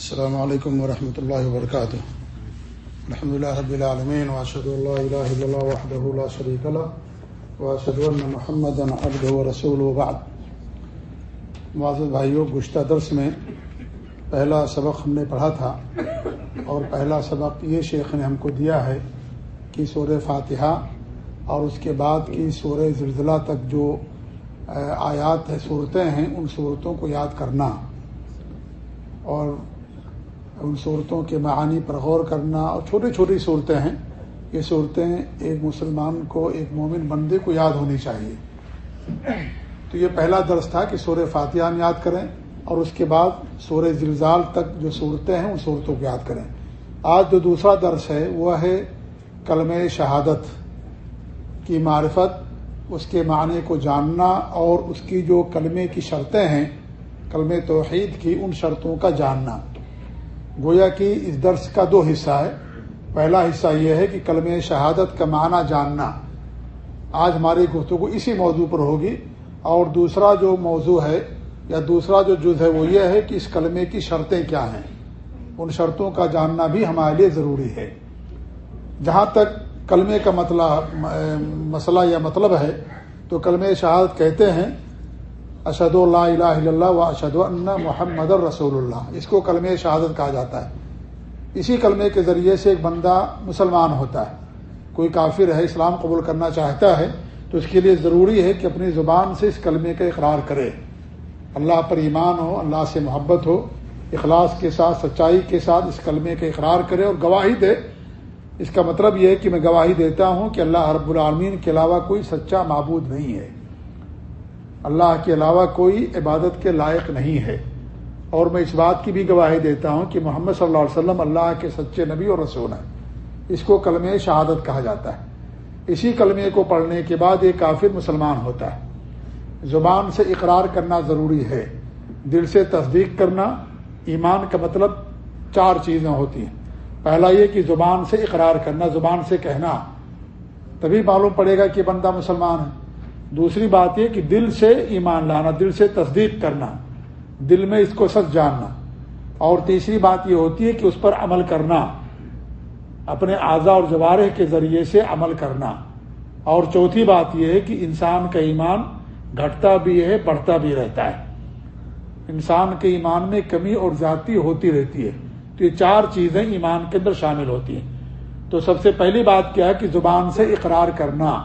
السلام علیکم ورحمۃ اللہ وبرکاتہ الحمد لله رب العالمين واشهد ان لا اله الا الله وحده لا شريك له واشهد ان محمدا عبده ورسوله وبعد. معزز بھائیوں گزشتہ درس میں پہلا سبق ہم نے پڑھا تھا، اور پہلا سبق یہ شیخ نے ہم کو دیا ہے کہ سورہ فاتحہ اور اس کے بعد کی سورہ زلزلہ تک جو آیات ہے صورتیں ہیں، ان صورتوں کو یاد کرنا۔ اور ان صورتوں کے معانی پر غور کرنا اور چھوٹی چھوٹی صورتیں ہیں، یہ صورتیں ایک مسلمان کو، ایک مومن بندے کو یاد ہونی چاہیے۔ تو یہ پہلا درس تھا کہ سورہ فاتحہ یاد کریں اور اس کے بعد سورہ زلزال تک جو صورتیں ہیں، ان صورتوں کو یاد کریں۔ آج جو دوسرا درس ہے، وہ ہے کلم شہادت کی معرفت، اس کے معنی کو جاننا اور اس کی جو کلمے کی شرطیں ہیں کلم توحید کی، ان شرطوں کا جاننا۔ گویا کہ اس درس کا دو حصہ ہے۔ پہلا حصہ یہ ہے کہ کلم شہادت کا معنی جاننا۔ آج ہماری گفتگو اسی موضوع پر ہوگی۔ اور دوسرا جو موضوع ہے یا دوسرا جو جز ہے وہ یہ ہے کہ اس کلمے کی شرطیں کیا ہیں۔ ان شرطوں کا جاننا بھی ہمارے لیے ضروری ہے۔ جہاں تک کلمے کا مطلب مسئلہ یا مطلب ہے، تو کلم شہادت کہتے ہیں اشد اللہ الہ اللہ و اشد اللہ محمد الرسول اللہ۔ اس کو کلم شہادت کہا جاتا ہے۔ اسی کلمے کے ذریعے سے ایک بندہ مسلمان ہوتا ہے۔ کوئی کافر ہے، اسلام قبول کرنا چاہتا ہے، تو اس کے لیے ضروری ہے کہ اپنی زبان سے اس کلمے کا اقرار کرے۔ اللہ پر ایمان ہو، اللہ سے محبت ہو، اخلاص کے ساتھ، سچائی کے ساتھ اس کلمے کا اقرار کرے۔ اور گواہی دے۔ اس کا مطلب یہ ہے کہ میں گواہی دیتا ہوں کہ اللہ رب العالمین کے علاوہ کوئی سچا معبود نہیں ہے۔ اللہ کے علاوہ کوئی عبادت کے لائق نہیں ہے۔ اور میں اس بات کی بھی گواہی دیتا ہوں کہ محمد صلی اللہ علیہ وسلم اللہ کے سچے نبی اور رسول ہیں۔ اس کو کلم شہادت کہا جاتا ہے۔ اسی کلمے کو پڑھنے کے بعد ایک کافر مسلمان ہوتا ہے۔ زبان سے اقرار کرنا ضروری ہے۔ دل سے تصدیق کرنا ایمان کا مطلب چار چیزیں ہوتی ہیں۔ پہلا یہ کہ زبان سے اقرار کرنا، زبان سے کہنا۔ تبھی معلوم پڑے گا کہ بندہ مسلمان ہے۔ دوسری بات یہ کہ دل سے ایمان لانا، دل سے تصدیق کرنا، دل میں اس کو سچ جاننا۔ اور تیسری بات یہ ہوتی ہے کہ اس پر عمل کرنا، اپنے اعضاء اور جوارح کے ذریعے سے عمل کرنا۔ اور چوتھی بات یہ ہے کہ انسان کا ایمان گھٹتا بھی ہے، بڑھتا بھی رہتا ہے۔ انسان کے ایمان میں کمی اور زیادتی ہوتی رہتی ہے۔ تو یہ چار چیزیں ایمان کے اندر شامل ہوتی ہیں۔ تو سب سے پہلی بات کیا ہے کہ زبان سے اقرار کرنا۔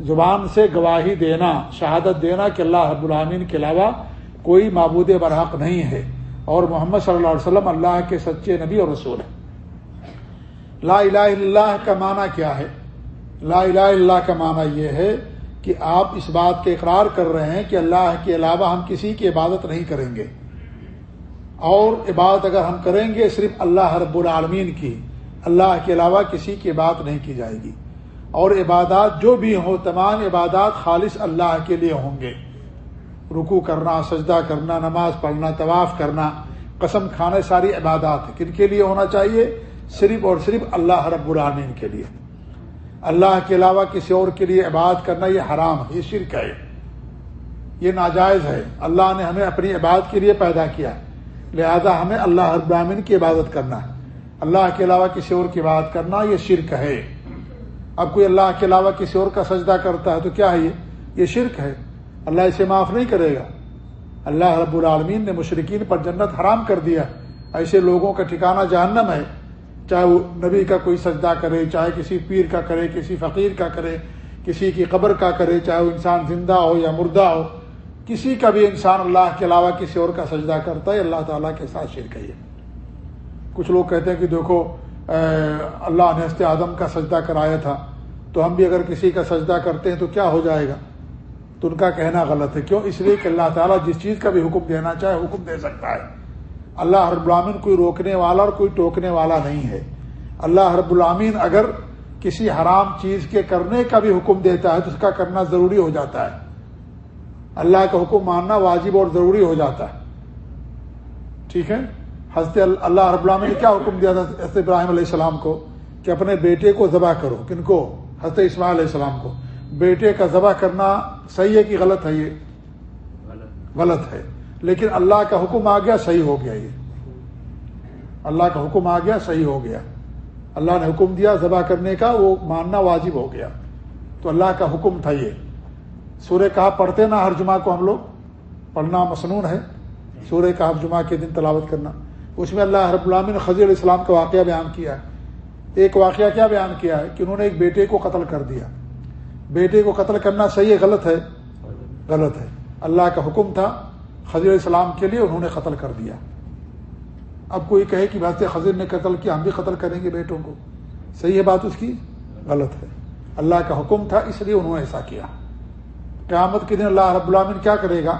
زبان سے گواہی دینا، شہادت دینا کہ اللہ رب العامین کے علاوہ کوئی معبود برحق نہیں ہے۔ اور محمد صلی اللہ علیہ وسلم اللہ کے سچے نبی اور رسول ہیں۔ لا الہ الا اللہ کا معنی کیا ہے؟ لا الہ الا اللہ کا معنی یہ ہے کہ آپ اس بات کے اقرار کر رہے ہیں کہ اللہ کے علاوہ ہم کسی کی عبادت نہیں کریں گے۔ اور عبادت اگر ہم کریں گے، صرف اللہ رب العالمین کی، اللہ کے علاوہ کسی کی بات نہیں کی جائے گی۔ اور عبادات جو بھی ہوں، تمام عبادات خالص اللہ کے لیے ہوں گے۔ رکو کرنا، سجدہ کرنا، نماز پڑھنا، طواف کرنا، قسم کھانے، ساری عبادات کن کے لیے ہونا چاہیے؟ صرف اور صرف اللہ رب العالمین کے لیے۔ اللہ کے علاوہ کسی اور کے لیے عبادت کرنا یہ حرام ہے، یہ شرک ہے۔ یہ ناجائز ہے۔ اللہ نے ہمیں اپنی عبادت کے لیے پیدا کیا۔ لہذا ہمیں اللہ رب العالمین کی عبادت کرنا۔ ہے اللہ کے علاوہ کسی اور کی عبادت کرنا یہ شرک ہے۔ اب کوئی اللہ کے علاوہ کسی اور کا سجدہ کرتا ہے تو کیا ہے یہ؟ یہ شرک ہے۔ اللہ اسے معاف نہیں کرے گا۔ اللہ رب العالمین نے مشرقین پر جنت حرام کر دیا۔ ایسے لوگوں کا ٹھکانہ جہنم ہے۔ چاہے وہ نبی کا کوئی سجدہ کرے، چاہے کسی پیر کا کرے، کسی فقیر کا کرے، کسی کی قبر کا کرے، چاہے وہ انسان زندہ ہو یا مردہ ہو، کسی کا بھی انسان اللہ کے علاوہ کسی اور کا سجدہ کرتا ہے اللہ تعالیٰ کے ساتھ شرک ہے کچھ لوگ کہتے ہیں کہ دیکھو اللہ نے ہست آدم کا سجدہ کرایا تھا۔ تو ہم بھی اگر کسی کا سجدہ کرتے ہیں تو کیا ہو جائے گا؟ تو ان کا کہنا غلط ہے۔ کیوں؟ اس لیے کہ اللہ تعالیٰ جس چیز کا بھی حکم دینا چاہے حکم دے سکتا ہے۔ اللہ رب العامین کوئی روکنے والا اور کوئی ٹوکنے والا نہیں ہے۔ اللہ رب العامین اگر کسی حرام چیز کے کرنے کا بھی حکم دیتا ہے تو اس کا کرنا ضروری ہو جاتا ہے۔ اللہ کا حکم ماننا واجب اور ضروری ہو جاتا ہے۔ ٹھیک ہے؟ حضرت اللہ رب العامین نے کیا حکم دیا تھا ابراہیم علیہ السلام کو؟ کہ اپنے بیٹے کو ذبح کرو۔ کن کو؟ حضرت اسماعیل علیہ السلام کو، بیٹے کا ذبح کرنا صحیح ہے کہ غلط ہے یہ؟ غلط ہے۔ لیکن اللہ کا حکم آ گیا، صحیح ہو گیا یہ۔ اللہ کا حکم آ گیا، صحیح ہو گیا۔ اللہ نے حکم دیا ذبح کرنے کا، وہ ماننا واجب ہو گیا۔ تو اللہ کا حکم تھا یہ۔ سورہ کہا پڑھتے نا ہر جمعہ کو ہم لوگ؟ پڑھنا مصنون ہے۔ سورہ کہا جمعہ کے دن تلاوت کرنا۔ اس میں اللہ رب العالمین نے خضیر علیہ السلام کا واقعہ بیان کیا ہے۔ ایک واقعہ کیا بیان کیا ہے کہ انہوں نے ایک بیٹے کو قتل کر دیا۔ بیٹے کو قتل کرنا صحیح ہے، غلط ہے؟ غلط ہے۔ اللہ کا حکم تھا خضیر السلام کے لیے انہوں نے قتل کر دیا۔ اب کوئی کہے کہ بھائی خضیر نے قتل کیا، ہم بھی قتل کریں گے بیٹوں کو۔ صحیح ہے بات اس کی؟ غلط ہے۔ اللہ کا حکم تھا، اس لیے انہوں نے ایسا کیا۔ قیامت کے دن اللہ رب العالمین کیا کرے گا؟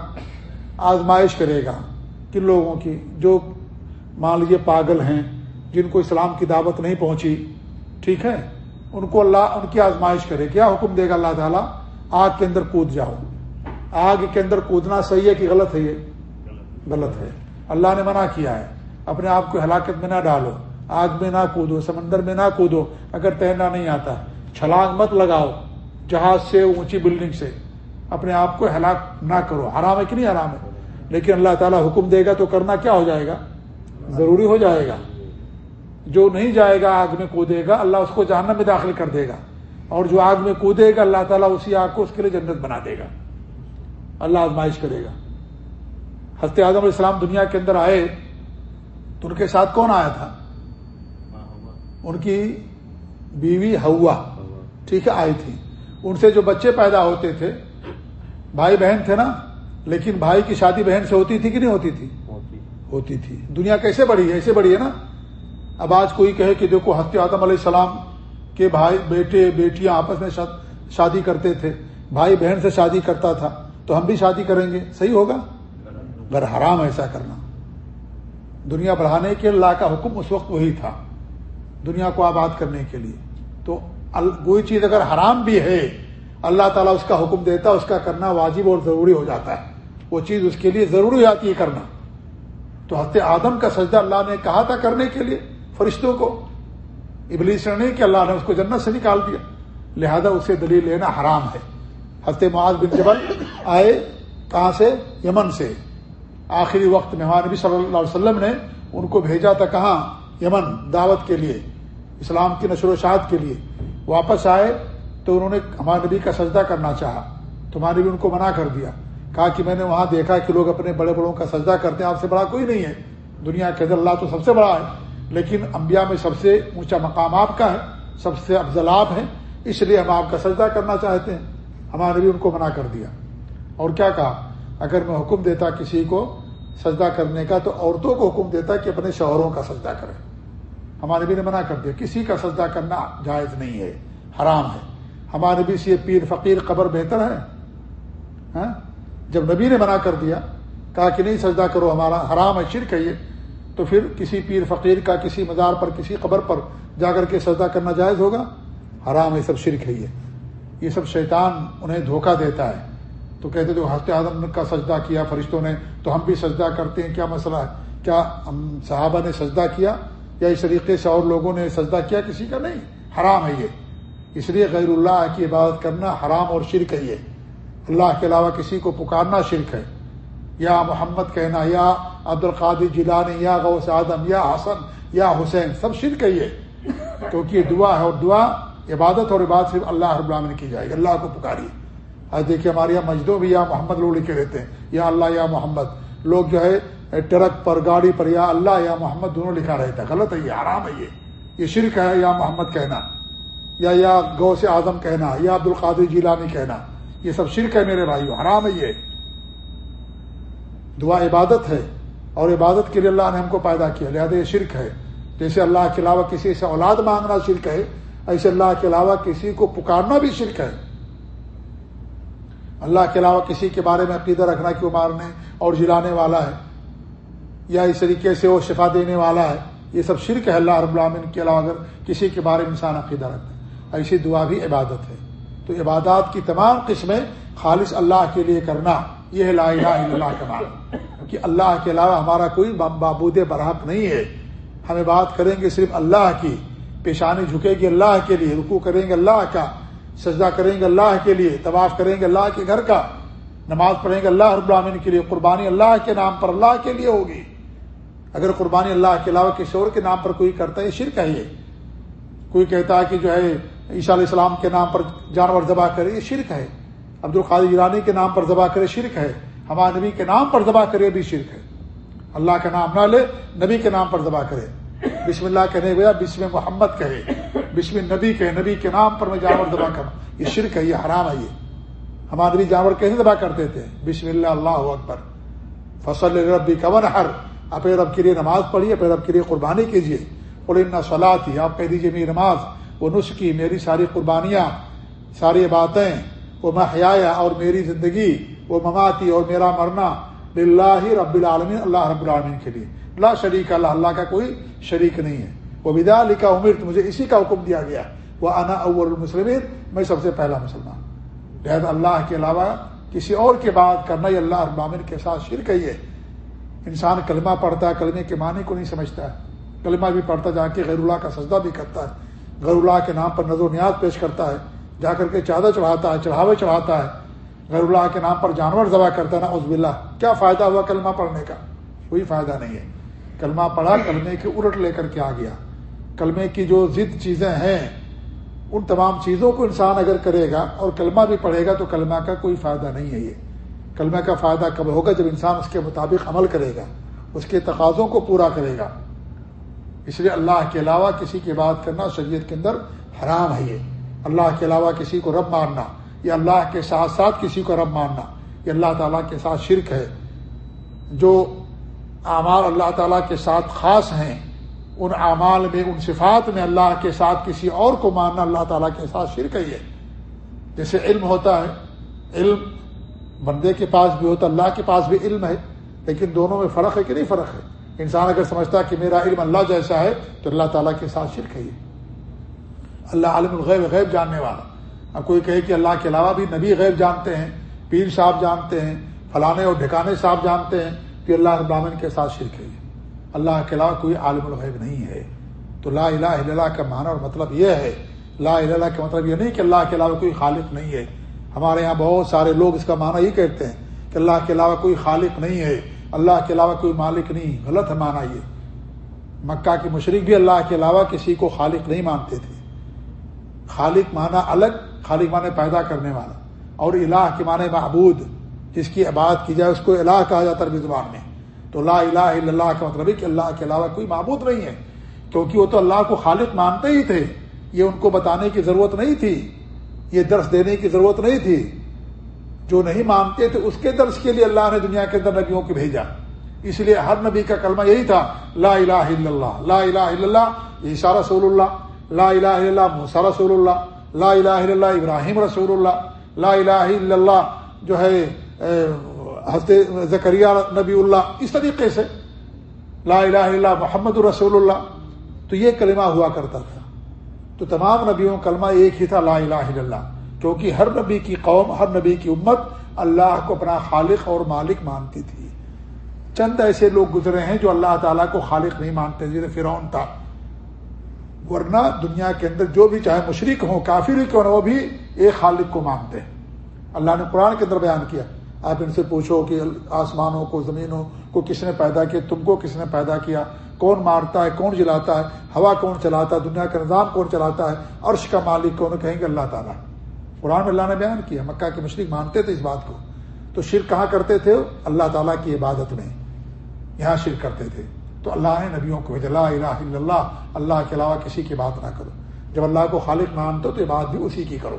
آزمائش کرے گا کن لوگوں کی، جو مان لیجیے پاگل ہیں جن کو اسلام کی دعوت نہیں پہنچی، ٹھیک ہے؟ ان کو اللہ، ان کی آزمائش کرے۔ کیا حکم دے گا اللہ تعالیٰ؟ آگ کے اندر کود جاؤ۔ آگ کے اندر کودنا صحیح ہے کہ غلط ہے یہ؟ غلط ہے۔ اللہ نے منع کیا ہے۔ اپنے آپ کو ہلاکت میں نہ ڈالو۔ آگ میں نہ کودو، سمندر میں نہ کودو۔ اگر تیرنا نہیں آتا، چھلانگ مت لگاؤ، جہاز سے، اونچی بلڈنگ سے۔ اپنے آپ کو ہلاک نہ کرو۔ حرام ہے کہ نہیں حرام ہے؟ لیکن اللہ تعالیٰ حکم دے گا تو کرنا کیا ہو جائے گا؟ ضروری ہو جائے گا۔ جو نہیں جائے گا آگ میں کودے گا اللہ اس کو جہنم میں داخل کر دے گا۔ اور جو آگ میں کودے گا اللہ تعالیٰ اسی آگ کو اس کے لیے جنت بنا دے گا۔ اللہ آزمائش کرے گا۔ حضرت اعظم علیہ السلام دنیا کے اندر آئے تو ان کے ساتھ کون آیا تھا؟ ان کی بیوی ہوا ٹھیک ہے آئی تھی۔ ان سے جو بچے پیدا ہوتے تھے بھائی بہن تھے نا لیکن بھائی کی شادی بہن سے ہوتی تھی کہ نہیں ہوتی تھی؟ ہوتی تھی۔ دنیا کیسے بڑی ہے؟ ایسے بڑی ہے نا۔ اب آج کوئی کہے کہ دیکھو ہفتے آدم علیہ السلام کے بھائی، بیٹے، بیٹیاں آپس میں شادی کرتے تھے۔ بھائی بہن سے شادی کرتا تھا، تو ہم بھی شادی کریں گے۔ صحیح ہوگا؟ اگر حرام ایسا کرنا۔ دنیا بڑھانے کے اللہ کا حکم اس وقت وہی تھا، دنیا کو آباد کرنے کے لیے۔ تو کوئی چیز اگر حرام بھی ہے، اللہ تعالیٰ اس کا حکم دیتا، اس کا کرنا واجب اور ضروری ہو جاتا ہے۔ وہ چیز اس کے لیے ضروری ہو جاتی ہے کرنا۔ تو ہفتے آدم کا سجدہ اللہ نے کہا تھا کرنے کے لیے۔ فرشتوں کو ابلیس نے نہیں کہ اللہ نے اس کو جنت سے نکال دیا۔ لہذا اسے دلیل لینا حرام ہے۔ ہفتے معاذ بن جبل آئے کہاں سے؟ یمن سے۔ آخری وقت میں ہمارے نبی صلی اللہ علیہ وسلم نے ان کو بھیجا تھا کہاں؟ یمن، دعوت کے لیے، اسلام کی نشر و شاعت کے لیے۔ واپس آئے تو انہوں نے ہمارے نبی کا سجدہ کرنا چاہا۔ تو ہمارے نبی ان کو منع کر دیا۔ کہا کہ میں نے وہاں دیکھا کہ لوگ اپنے بڑے بڑوں کا سجدہ کرتے ہیں، آپ سے بڑا کوئی نہیں ہے۔ دنیا کے اندر اللہ تو سب سے بڑا ہے۔ لیکن انبیاء میں سب سے اونچا مقام آپ کا ہے، سب سے افضل آپ ہیں، اس لیے ہم آپ کا سجدہ کرنا چاہتے ہیں۔ ہمارے نبی ان کو منع کر دیا۔ اور کیا کہا؟ اگر میں حکم دیتا کسی کو سجدہ کرنے کا، تو عورتوں کو حکم دیتا کہ اپنے شوہروں کا سجدہ کرے ہمارے نبی نے منع کر دیا۔ کسی کا سجدہ کرنا جائز نہیں ہے، حرام ہے۔ ہمارے نبی سے پیر فقیر قبر بہتر ہے۔ ہاں؟ جب نبی نے منع کر دیا، کہا کہ نہیں، سجدہ کرو، ہمارا حرام ہے، شرک ہے یہ۔ تو پھر کسی پیر فقیر کا کسی مزار پر، کسی قبر پر جا کر کے سجدہ کرنا جائز ہوگا؟ حرام ہے سب شرک ہے یہ۔ یہ سب شیطان انہیں دھوکہ دیتا ہے۔ تو کہتے تو ہفتے اعظم کا سجدہ کیا فرشتوں نے؟ تو ہم بھی سجدہ کرتے ہیں، کیا مسئلہ ہے؟ کیا صحابہ نے سجدہ کیا؟ یا اس طریقے سے اور لوگوں نے سجدہ کیا کسی کا؟ نہیں، حرام ہے یہ۔ اس لیے غیر اللہ کی عبادت کرنا حرام اور شرک ہے یہ۔ اللہ کے علاوہ کسی کو پکارنا شرک ہے۔ یا محمد کہنا، یا عبد القادی جیلانی، یا غوث آدم یا حسن، یا حسین، سب شرک ہے یہ۔ کیونکہ یہ دعا ہے اور دعا عبادت اور عبادت صرف اللہ رب العالمین کی جائے گی، اللہ کو پکاریے۔ آج دیکھیے ہمارے یہاں مجدوں بھی یا محمد لوگ لکھے رہتے ہیں، یا اللہ یا محمد۔ لوگ جو ہے، ٹرک پر، گاڑی پر، یا اللہ یا محمد دونوں لکھا رہتا ہے غلط ہے یہ آرام ہے یہ۔ یہ شرک ہے یا محمد کہنا، یا یا گو سے اعظم کہنا، یا عبد القادر جیلانی کہنا۔ یہ سب شرک ہے میرے بھائیو، حرام ہے یہ۔ دعا عبادت ہے اور عبادت کے لیے اللہ نے ہم کو پیدا کیا، لہٰذا یہ شرک ہے۔ جیسے اللہ کے علاوہ کسی سے اولاد مانگنا شرک ہے، ایسے اللہ کے علاوہ کسی کو پکارنا بھی شرک ہے۔ اللہ کے علاوہ کسی کے بارے میں عقیدہ رکھنا کہ وہ مارنے اور جلانے والا ہے، یا اس طریقے سے وہ شفا دینے والا ہے، یہ سب شرک ہے۔ اللہ رب العالمین کے علاوہ اگر کسی کے بارے میں انسان عقیدہ رکھتا ہے، ایسی دعا بھی عبادت ہے۔ تو عبادات کی تمام قسمیں خالص اللہ کے لیے کرنا یہ ہے لا الہ الا اللہ کا معنی کہ اللہ کے علاوہ ہمارا کوئی بابود برحق نہیں ہے۔ ہمیں بات کریں گے صرف اللہ کی۔ پیشانی جھکے گی اللہ کے لیے رکو کریں گے اللہ کا۔ سجدہ کریں گے اللہ کے لیے۔ طواف کریں گے اللہ کے گھر کا۔ نماز پڑھیں گے اللہ رب العالمین کے لیے۔ قربانی اللہ کے نام پر اللہ کے لیے ہوگی۔ اگر قربانی اللہ کے علاوہ کسی اور کے نام پر کوئی کرتا ہے شرک ہے یہ۔ کوئی کہتا ہے کہ جو ہے، عیسیٰ علیہ السلام کے نام پر جانور ذبح کرے، یہ شرک ہے۔ عبد القادر ایرانی کے نام پر ذبح کرے شرک ہے، ہمارے نبی کے نام پر ذبح کرے بھی شرک ہے۔ اللہ کا نام نہ لے، نبی کے نام پر ذبح کرے۔ بسم اللہ کہنے گیا بسم محمد کہے، بسم نبی کہے، نبی کے نام پر میں جانور ذبح کروں۔ یہ شرک ہے، یہ حرام ہے، یہ۔ ہمارے نبی جانور کیسے ذبح کرتے تھے؟ بسم اللہ اللہ اکبر۔ فصل ربی کور ہر اپنے رب کے لیے نماز پڑھیے، اپنے رب کے لیے قربانی کیجیے۔ اور صلاح تھی آپ کہہ دیجیے میری نماز، وہ نسخی، میری ساری قربانیاں، ساری باتیں وہ محیا اور میری زندگی، وہ مماتی اور میرا مرنا اللہ رب العالمین، اللہ رب العالمین کے لیے۔ اللہ شریک اللہ اللہ کا کوئی شریک نہیں ہے۔ وہ ودا علی کا عمر تو مجھے اسی کا حکم دیا گیا۔ وہ انا اول المسلمین، میں سب سے پہلا مسلمان۔ لہٰذا اللہ کے علاوہ کسی اور کے بات کرنا یہ اللہ ابامن کے ساتھ شرک ہے۔ انسان کلمہ پڑھتا ہے، کلمے کے معنی کو نہیں سمجھتا ہے۔ کلمہ بھی پڑھتا جا کے غیر اللہ کا سجدہ بھی کرتا ہے۔ غیر اللہ کے نام پر نظر و نیاد پیش کرتا ہے۔ جا کر کے چادر چڑھاتا ہے، چڑھاوے چڑھاتا ہے۔ غیر اللہ کے نام پر جانور ذبح کرتا ہے نا عزب اللہ کیا فائدہ ہوا کلمہ پڑھنے کا؟ کوئی فائدہ نہیں ہے۔ کلمہ پڑھا، کلمے کے الٹ لے کر کے آ گیا۔ کلمے کی جو ضد چیزیں ہیں، ان تمام چیزوں کو انسان اگر کرے گا اور کلمہ بھی پڑھے گا تو کلمہ کا کوئی فائدہ نہیں ہے یہ۔ کلمہ کا فائدہ کب ہوگا؟ جب انسان اس کے مطابق عمل کرے گا، اس کے تقاضوں کو پورا کرے گا۔ اس لیے اللہ کے علاوہ کسی کی بات کرنا شریعت کے اندر حرام ہے یہ۔ اللہ کے علاوہ کسی کو رب ماننا، یا اللہ کے ساتھ ساتھ کسی کو رب ماننا، یہ اللہ تعالیٰ کے ساتھ شرک ہے۔ جو اعمال اللہ تعالیٰ کے ساتھ خاص ہیں، ان اعمال میں، ان صفات میں اللہ کے ساتھ کسی اور کو ماننا اللہ تعالیٰ کے ساتھ شرک ہی ہے جیسے علم ہوتا ہے، علم بندے کے پاس بھی ہوتا، اللہ کے پاس بھی علم ہے، لیکن دونوں میں فرق ہے کہ نہیں فرق ہے؟ انسان اگر سمجھتا ہے کہ میرا علم اللہ جیسا ہے، تو اللہ تعالیٰ کے ساتھ شرک ہے۔ یہ اللہ عالم الغیب، غیب جاننے والا۔ اب کوئی کہے کہ اللہ کے علاوہ بھی نبی غیب جانتے ہیں، پیر صاحب جانتے ہیں، فلانے اور ڈھکانے صاحب جانتے ہیں کہ اللہ ابامن کے ساتھ شرک ہے۔ اللہ کے علاوہ کوئی عالم الغیب نہیں ہے۔ تو لا الہ الا اللہ کا معنی اور مطلب یہ ہے، لا الہ اللہ کا مطلب یہ نہیں کہ اللہ کے علاوہ کوئی خالق نہیں ہے۔ ہمارے یہاں بہت سارے لوگ اس کا معنی یہ کہتے ہیں کہ اللہ کے علاوہ کوئی خالق نہیں ہے، اللہ کے علاوہ کوئی مالک نہیں۔ غلط ہے مانا یہ۔ مکہ کے مشرق بھی اللہ کے علاوہ کسی کو خالق نہیں مانتے تھے۔ خالق مانا الگ، خالق معنی پیدا کرنے والا۔ اور الہ کے معنی معبود، جس کی عبادت کی جائے، اس کو الہ کہا جاتا ہے زبان میں۔ تو لا الہ الا اللہ کا مطلب ہے کہ اللہ کے علاوہ کوئی معبود نہیں ہے۔ کیونکہ وہ تو اللہ کو خالق مانتے ہی تھے۔ یہ ان کو بتانے کی ضرورت نہیں تھی۔ یہ درس دینے کی ضرورت نہیں تھی۔ جو نہیں مانتے تھے اس کے درس کے لیے اللہ نے دنیا کے اندر نبیوں کو بھیجا۔ اس لیے ہر نبی کا کلمہ یہی تھا، لا الہ الا اللہ، لا الہ الا اللہ عیسیٰ رسول اللہ لا الہ الا اللہ موسیٰ رسول اللہ لا الہ الا اللہ ابراہیم رسول اللہ لا الہ الا اللہ جو ہے حضرت زکریہ نبی اللہ، اس طریقے سے، لا الہ الا اللہ محمد الرسول اللہ تو یہ کلمہ ہوا کرتا تھا۔ تو تمام نبیوں کلمہ ایک ہی تھا، لا الہ الا اللہ کیونکہ ہر نبی کی قوم، ہر نبی کی امت اللہ کو اپنا خالق اور مالک مانتی تھی۔ چند ایسے لوگ گزرے ہیں جو اللہ تعالیٰ کو خالق نہیں مانتے، جیسے فرعون تھا۔ ورنہ دنیا کے اندر جو بھی چاہے مشرق ہوں، کافر ہی کیوں نہ وہ بھی ایک خالق کو مانتے ہیں۔ اللہ نے قرآن کے اندر بیان کیا۔ آپ ان سے پوچھو کہ آسمانوں کو، زمینوں کو کس نے پیدا کیا، تم کو کس نے پیدا کیا، کون مارتا ہے، کون جلاتا ہے، ہوا کون چلاتا ہے، دنیا کا نظام کون چلاتا ہے، عرش کا مالک کون کہیں گے اللہ تعالیٰ۔ قرآن میں اللہ نے بیان کیا، مکہ کے مشرق مانتے تھے اس بات کو۔ تو شرک کہاں کرتے تھے؟ اللہ تعالیٰ کی عبادت میں۔ یہاں شرک کرتے تھے۔ تو اللہ نے نبیوں کو لا الہ الا اللہ اللہ کے علاوہ کسی کی بات نہ کرو. جب اللہ کو خالق مانتے تو یہ بات بھی اسی کی کرو۔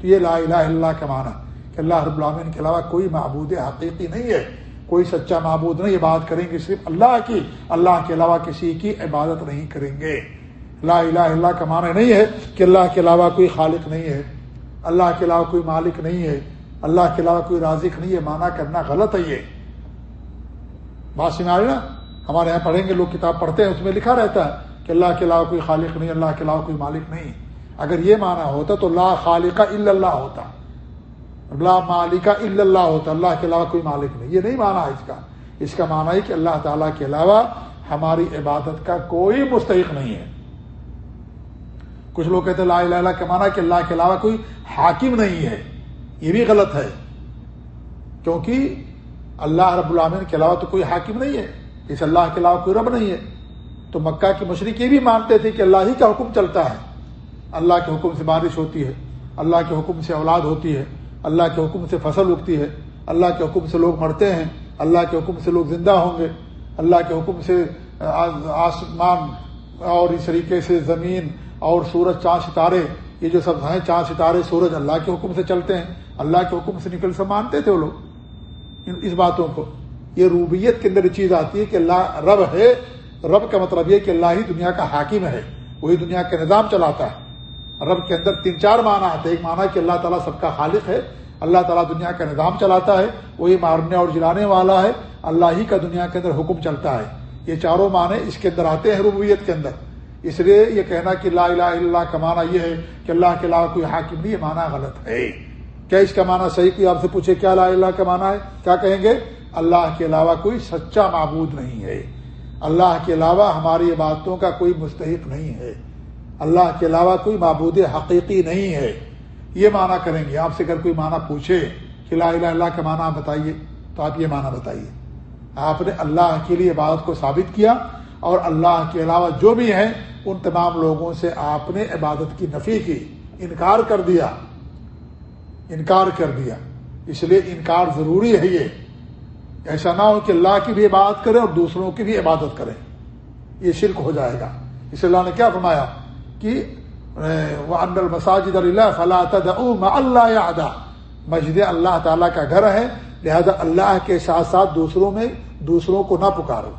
تو یہ لا الہ اللہ کا معنی کہ اللہ رب العالمین کے علاوہ کوئی معبود حقیقی نہیں ہے، کوئی سچا معبود نہیں بات کریں گے صرف اللہ کی، اللہ کے علاوہ کسی کی عبادت نہیں کریں گے۔ لا الہ اللہ کا معنی نہیں ہے کہ اللہ کے علاوہ کوئی خالق نہیں ہے، اللہ کے علاوہ کوئی مالک نہیں ہے، اللہ کے علاوہ کوئی رازق نہیں ہے مانا کرنا غلط ہے یہ۔ بات سنا نا؟ ہمارے یہاں پڑھیں گے، لوگ کتاب پڑھتے ہیں، اس میں لکھا رہتا ہے کہ اللہ کے علاوہ کوئی خالق نہیں، اللہ کے علاوہ کوئی مالک نہیں۔ اگر یہ مانا ہوتا تو لا خالق الا اللہ ہوتا۔ لا مالکا الا اللہ ہوتا، اللہ کے علاوہ کوئی مالک نہیں۔ یہ نہیں مانا اس کا۔ اس کا مانا ہے کہ اللہ تعالیٰ کے علاوہ ہماری عبادت کا کوئی مستحق نہیں ہے۔ کچھ لوگ کہتے ہیں لا الہ اللہ کا مانا کہ اللہ کے علاوہ کوئی حاکم نہیں ہے۔ یہ بھی غلط ہے۔ کیونکہ اللہ رب العامن کے علاوہ تو کوئی حاکم نہیں ہے۔ اس اللہ کے علاوہ کوئی رب نہیں ہے۔ تو مکہ کی مشرق یہ بھی مانتے تھے کہ اللہ ہی کا حکم چلتا ہے۔ اللہ کے حکم سے بارش ہوتی ہے، اللہ کے حکم سے اولاد ہوتی ہے، اللہ کے حکم سے فصل اگتی ہے۔ اللہ کے حکم سے لوگ مرتے ہیں، اللہ کے حکم سے لوگ زندہ ہوں گے۔ اللہ کے حکم سے آسمان اور اس طریقے سے زمین اور سورج چاند ستارے، یہ جو سب ہیں، چاند ستارے، سورج اللہ کے حکم سے چلتے ہیں۔ اللہ کے حکم سے نکل سے مانتے تھے وہ لوگ۔ اس باتوں کو۔ یہ روبیت کے اندر چیز آتی ہے کہ اللہ رب ہے، رب کا مطلب یہ کہ اللہ ہی دنیا کا حاکم ہے، وہی دنیا کا نظام چلاتا ہے۔ رب کے اندر تین چار معنی آتے ہیں، ایک معنی کہ اللہ تعالیٰ سب کا خالق ہے، اللہ تعالیٰ دنیا کا نظام چلاتا ہے، وہی مارنے اور جلانے والا ہے، اللہ ہی کا دنیا کے اندر حکم چلتا ہے۔ یہ چاروں معنی اس کے اندر آتے ہیں ربویت کے اندر۔ اس لیے یہ کہنا کہ لا الہ الا اللہ کا معنی یہ ہے کہ اللہ کے علاوہ کوئی حاکم نہیں، یہ معنی غلط ہے۔ کیا اس کا معنی صحیح؟ کوئی آپ سے پوچھے کیا لا اللہ کا معنی ہے؟ کیا کہیں گے؟ اللہ کے علاوہ کوئی سچا معبود نہیں ہے۔ اللہ کے علاوہ ہماری عبادتوں کا کوئی مستحق نہیں ہے۔ اللہ کے علاوہ کوئی معبود حقیقی نہیں ہے۔ یہ معنی کریں گے۔ آپ سے اگر کوئی معنی پوچھے کہ لا الہ اللہ کا معنی آپ بتائیے، تو آپ یہ معنی بتائیے۔ آپ نے اللہ کے لیے عبادت کو ثابت کیا اور اللہ کے علاوہ جو بھی ہیں، ان تمام لوگوں سے آپ نے عبادت کی نفی کی، انکار کر دیا۔ انکار کر دیا۔ اس لیے انکار ضروری ہے یہ۔ ایسا نہ ہو کہ اللہ کی بھی عبادت کرے اور دوسروں کی بھی عبادت کرے۔ یہ شرک ہو جائے گا۔ اس اللہ نے کیا فرمایا کہ وہ انڈل اللہ فلاح اللہ ادا مسجد اللہ تعالیٰ کا گھر ہے، لہذا اللہ کے ساتھ ساتھ دوسروں میں دوسروں کو نہ پکارو۔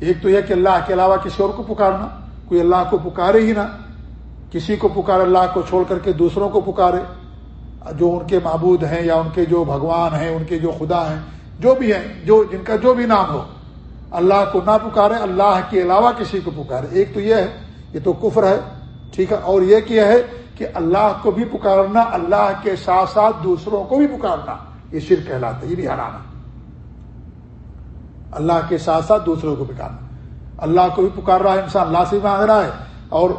ایک تو یہ کہ اللہ کے علاوہ کسی اور کو پکارنا، کوئی اللہ کو پکارے ہی نہ۔ کسی کو پکارے، اللہ کو چھوڑ کر کے دوسروں کو پکارے۔ جو ان کے معبود ہیں یا ان کے جو بھگوان ہیں، ان کے جو خدا ہیں، جو بھی ہیں، جو جن کا جو بھی نام ہو، اللہ کو نہ پکارے، اللہ کے علاوہ کسی کو پکارے۔ ایک تو یہ ہے، یہ تو کفر ہے، ٹھیک ہے، اور یہ کیا ہے کہ اللہ کو بھی پکارنا، اللہ کے ساتھ ساتھ دوسروں کو بھی پکارنا، یہ شرک کہلاتا ہے، یہ بھی حرام ہے۔ اللہ کے ساتھ ساتھ دوسروں کو پکارنا۔ اللہ کو بھی پکار رہا ہے انسان، اللہ سے بھی مانگ رہا ہے، اور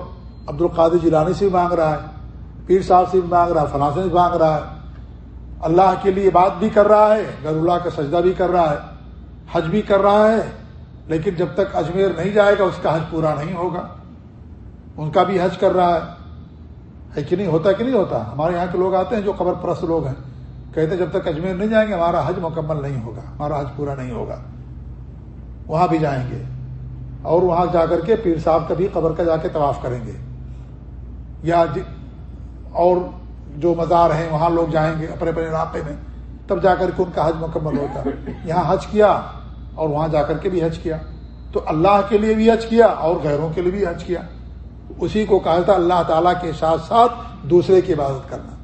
عبد القادر جیلانی سے بھی مانگ رہا ہے۔ پیر صاحب سے بھی مانگ رہا ہے، فلاں سے بھی مانگ رہا ہے۔ اللہ کے لیے بات بھی کر رہا ہے غیر اللہ کا سجدہ بھی کر رہا ہے، حج بھی کر رہا ہے، لیکن جب تک اجمیر نہیں جائے گا، اس کا حج پورا نہیں ہوگا۔ ان کا بھی حج کر رہا ہے۔ کہ نہیں؟ ہوتا کہ نہیں ہوتا؟ ہمارے یہاں کے لوگ آتے ہیں جو قبر پرست لوگ ہیں۔ کہتے ہیں جب تک اجمیر نہیں جائیں گے، ہمارا حج مکمل نہیں ہوگا، ہمارا حج پورا نہیں ہوگا۔ وہاں بھی جائیں گے۔ اور وہاں جا کر کے پیر صاحب کا بھی قبر کا جا کے طواف کریں گے۔ یا جی- اور جو مزار ہیں، وہاں لوگ جائیں گے اپنے اپنے علاقے میں، تب جا کر کے ان کا حج مکمل ہوتا۔ ہے یہاں حج کیا اور وہاں جا کر کے بھی حج کیا۔ تو اللہ کے لیے بھی حج کیا اور غیروں کے لیے بھی حج کیا۔ اسی کو کہا تھا اللہ تعالیٰ کے ساتھ ساتھ دوسرے کی عبادت کرنا۔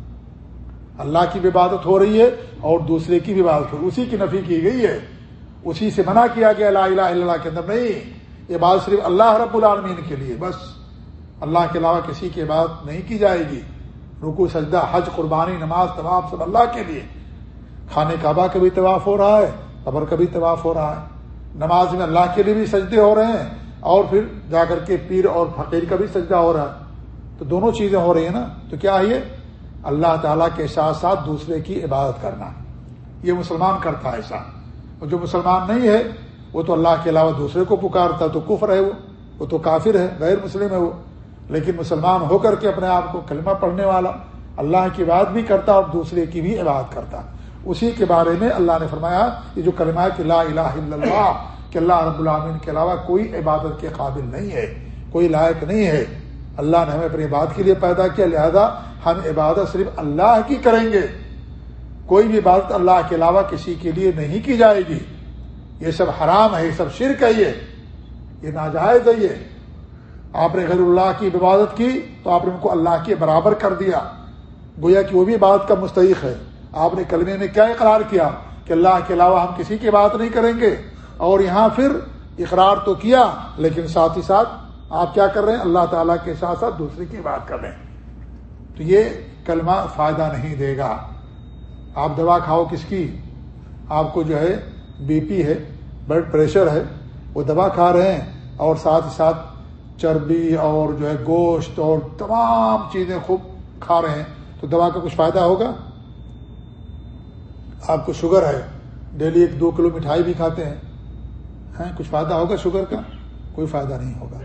اللہ کی بھی عبادت ہو رہی ہے اور دوسرے کی بھی عبادت ہو رہی اسی کی نفی کی گئی ہے۔ اسی سے منع کیا گیا، لا الہ الا اللہ کے اندر نہیں۔ یہ بات صرف اللہ رب العالمین کے لیے، بس۔ اللہ کے علاوہ کسی کی عبادت نہیں کی جائے گی۔ رکو سجدہ، حج، قربانی، نماز تمام سب اللہ کے لیے۔ خانے کعبہ کا بھی طواف ہو رہا ہے، قبر کا بھی طواف ہو رہا ہے۔ نماز میں اللہ کے لیے بھی سجدے ہو رہے ہیں، اور پھر جا کر کے پیر اور فقیر کا بھی سجدہ ہو رہا ہے۔ تو دونوں چیزیں ہو رہی ہیں نا، تو کیا ہے؟ اللہ تعالیٰ کے ساتھ ساتھ دوسرے کی عبادت کرنا۔ یہ مسلمان کرتا ہے ایسا۔ اور جو مسلمان نہیں ہے، وہ تو اللہ کے علاوہ دوسرے کو پکارتا تو کفر ہے وہ وہ تو کافر ہے، غیر مسلم ہے وہ۔ لیکن مسلمان ہو کر کے اپنے آپ کو کلمہ پڑھنے والا اللہ کی بات بھی کرتا اور دوسرے کی بھی عبادت کرتا۔ اسی کے بارے میں اللہ نے فرمایا یہ جو کلمہ کہ لا الہ الا اللہ، کہ اللہ رب العامن کے علاوہ کوئی عبادت کے قابل نہیں ہے، کوئی لائق نہیں ہے۔ اللہ نے ہمیں اپنی عبادت کے لیے پیدا کیا، لہذا ہم عبادت صرف اللہ کی کریں گے۔ کوئی بھی عبادت اللہ کے علاوہ کسی کے لیے نہیں کی جائے گی۔ یہ سب حرام ہے، یہ سب شرک ہے، یہ یہ ناجائز ہے، یہ آپ نے غیر اللہ کی عبادت کی تو آپ نے ان کو اللہ کے برابر کر دیا۔ گویا کہ وہ بھی عبادت کا مستحق ہے۔ آپ نے کلمے میں کیا اقرار کیا کہ اللہ کے علاوہ ہم کسی کی بات نہیں کریں گے؟ اور یہاں پھر اقرار تو کیا، لیکن ساتھ ہی ساتھ آپ کیا کر رہے ہیں؟ اللہ تعالیٰ کے ساتھ ساتھ دوسرے کی بات کر رہے ہیں۔ تو یہ کلمہ فائدہ نہیں دے گا۔ آپ دوا کھاؤ کس کی؟ آپ کو جو ہے بی پی ہے، بلڈ پریشر ہے، وہ دوا کھا رہے ہیں اور ساتھ ہی ساتھ چربی اور جو ہے گوشت اور تمام چیزیں خوب کھا رہے ہیں، تو دوا کا کچھ فائدہ ہوگا؟ آپ کو شوگر ہے، ڈیلی ایک دو کلو مٹھائی بھی کھاتے ہیں۔ ہاں، کچھ فائدہ ہوگا شوگر کا؟ کوئی فائدہ نہیں ہوگا۔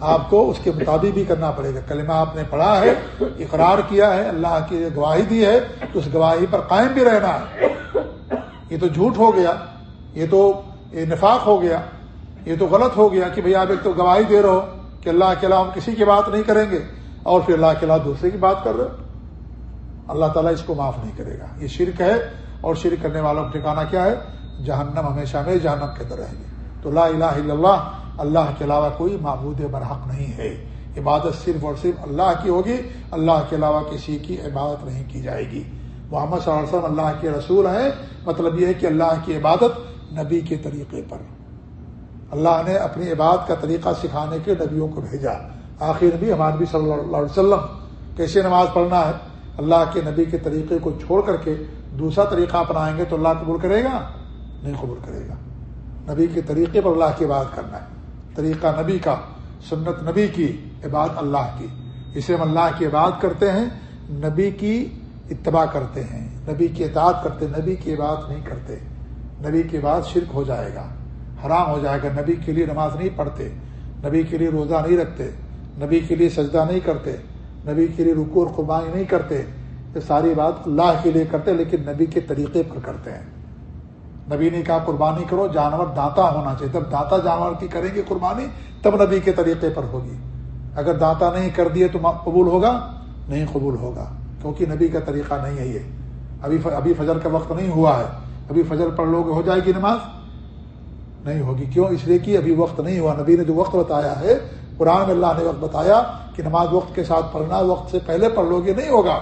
آپ کو اس کے مطابق بھی کرنا پڑے گا۔ کلمہ آپ نے پڑھا ہے، اقرار کیا ہے، اللہ کی گواہی دی ہے تو اس گواہی پر قائم بھی رہنا ہے۔ یہ تو جھوٹ ہو گیا، یہ تو نفاق ہو گیا، یہ تو غلط ہو گیا کہ بھئی آپ ایک تو گواہی دے رہے ہو۔ کہ اللہ کے علاوہ ہم کسی کی بات نہیں کریں گے اور پھر اللہ کے علاوہ دوسرے کی بات کر رہے اللہ تعالیٰ اس کو معاف نہیں کرے گا۔ یہ شرک ہے اور شرک کرنے والوں کا ٹھکانا کیا ہے؟ جہنم، ہمیشہ میں جہنم کے اندر رہیں گے۔ تو لا الہ الا اللہ اللہ کے علاوہ کوئی معبود برحق نہیں ہے۔ عبادت صرف اور صرف اللہ کی ہوگی، اللہ کے علاوہ کسی کی عبادت نہیں کی جائے گی۔ محمد صلی اللہ علیہ وسلم اللہ کے رسول ہیں مطلب یہ ہے کہ اللہ کی عبادت نبی کے طریقے پر۔ اللہ نے اپنی عبادت کا طریقہ سکھانے کے نبیوں کو بھیجا۔ آخر نبی ہمارے نبی صلی اللہ علیہ وسلم کیسے نماز پڑھنا ہے؟ اللہ کے نبی کے طریقے کو چھوڑ کر کے دوسرا طریقہ اپنائیں گے تو اللہ قبول کرے گا؟ نہیں قبول کرے گا۔ نبی کے طریقے پر اللہ کی عبادت کرنا ہے۔ طریقہ نبی کا، سنت نبی کی، عبادت اللہ کی۔ اسے ہم اللہ کی عبادت کرتے ہیں، نبی کی اتباع کرتے ہیں۔ نبی کی اطاعت کرتے ہیں، نبی کی عبادت نہیں کرتے۔ نبی کی بات شرک ہو جائے گا۔ حرام ہو جائے گا۔ نبی کے لیے نماز نہیں پڑھتے، نبی کے لیے روزہ نہیں رکھتے، نبی کے لیے سجدہ نہیں کرتے، نبی کے لیے رکو اور قربانی نہیں کرتے۔ یہ ساری بات اللہ کے لیے کرتے، لیکن نبی کے طریقے پر کرتے ہیں۔ نبی نے کہا، قربانی کرو، جانور دانتا ہونا چاہیے۔ تب دانتا جانور کی کریں گے قربانی، تب نبی کے طریقے پر ہوگی۔ اگر دانتا نہیں کر دیے تو قبول ہوگا؟ نہیں قبول ہوگا، کیونکہ نبی کا طریقہ نہیں ہے یہ۔ ابھی ابھی فجر کا وقت نہیں ہوا ہے۔ ابھی فجر پڑھ لوگ ہو جائے گی نماز؟ نہیں ہوگی۔ کیوں؟ اس لیے کہ ابھی وقت نہیں ہوا۔ نبی نے جو وقت بتایا ہے، قرآن میں اللہ نے وقت بتایا کہ نماز وقت کے ساتھ پڑھنا، وقت سے پہلے پڑھ لو گے، نہیں ہوگا۔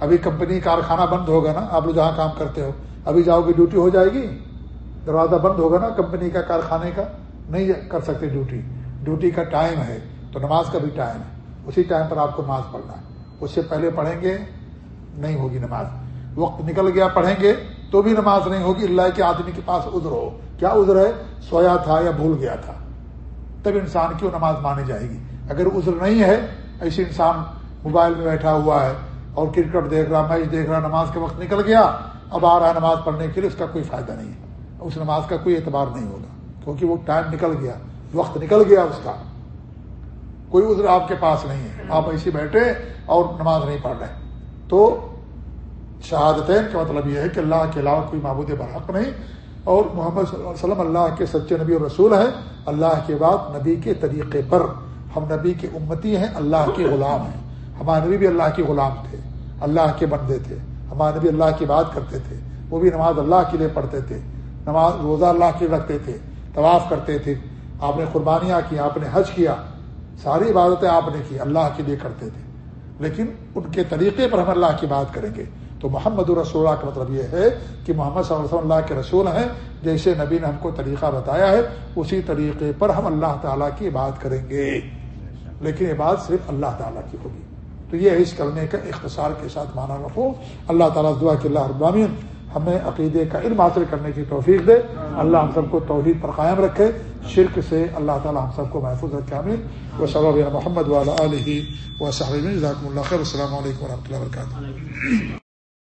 ابھی کمپنی کارخانہ بند ہوگا نا، آپ لوگ جہاں کام کرتے ہو، ابھی جاؤ گے، ڈیوٹی ہو جائے گی۔ دروازہ بند ہوگا نا کمپنی کا، کارخانے کا، نہیں کر سکتے ڈیوٹی۔ ڈیوٹی کا ٹائم ہے، تو نماز کا بھی ٹائم ہے۔ اسی ٹائم پر آپ کو نماز پڑھنا ہے۔ اس سے پہلے پڑھیں گے، نہیں ہوگی نماز۔ وقت نکل گیا، پڑھیں گے۔ تو بھی نماز نہیں ہوگی، اللہ کے آدمی کے پاس ادھر ہو۔ کیا ادھر ہے؟ سویا تھا یا بھول گیا تھا۔ تب انسان کی وہ نماز مانی جائے گی؟ اگر ادھر نہیں ہے، ایسے انسان موبائل میں بیٹھا ہوا ہے اور کرکٹ دیکھ رہا، میچ دیکھ رہا، نماز کا وقت نکل گیا اب آ رہا ہے نماز پڑھنے کے لیے، اس کا کوئی فائدہ نہیں ہے۔ اس نماز کا کوئی اعتبار نہیں ہوگا، کیونکہ وہ ٹائم نکل گیا، وقت نکل گیا اس کا۔ کوئی عذر آپ کے پاس نہیں ہے۔ آپ ایسے بیٹھے اور نماز نہیں پڑھ رہے۔ تو شہادتین کا مطلب یہ ہے کہ اللہ کے علاوہ کوئی معبود برحق نہیں اور محمد صلی اللہ علیہ وسلم اللہ کے سچے نبی اور رسول ہے اللہ کے بعد نبی کے طریقے پر ہم نبی کے امتی ہیں، اللہ کے غلام ہیں۔ ہمارے نبی بھی اللہ کے غلام تھے، اللہ کے بندے تھے۔ ہمارے نبی اللہ کی بات کرتے تھے، وہ بھی نماز اللہ کے لیے پڑھتے تھے۔ نماز روزہ اللہ کے رکھتے تھے، طواف کرتے تھے۔ آپ نے قربانیاں کی، آپ نے حج کیا، ساری عبادتیں آپ نے کی، اللہ کے لیے کرتے تھے۔ لیکن ان کے طریقے پر ہم اللہ کی بات کریں گے۔ تو محمد الرسول کا مطلب یہ ہے کہ محمد صلی اللہ علیہ وسلم اللہ کے رسول ہیں، جیسے نبی نے ہم کو طریقہ بتایا ہے، اسی طریقے پر ہم اللہ تعالیٰ کی بات کریں گے۔ لیکن یہ بات صرف اللہ تعالیٰ کی ہوگی۔ تو یہ اس کرنے کا اختصار کے ساتھ مانا رکھو۔ اللہ تعالیٰ دعا کہ اللہ ابامین ہمیں عقیدے کا علم حاصل کرنے کی توفیق دے۔ اللہ ہم سب کو توحید پر قائم رکھے۔ شرک سے اللہ تعالیٰ ہم سب کو محفوظ رکھے امین و صلی محمد والا علیہ و صحابہ السلام علیکم و رحمۃ اللہ وبرکاتہ۔